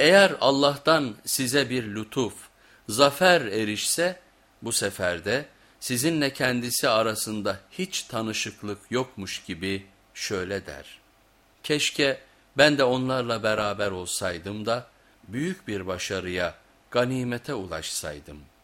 Eğer Allah'tan size bir lütuf, zafer erişse bu sefer de sizinle kendisi arasında hiç tanışıklık yokmuş gibi şöyle der. Keşke ben de onlarla beraber olsaydım da büyük bir başarıya, ganimete ulaşsaydım.''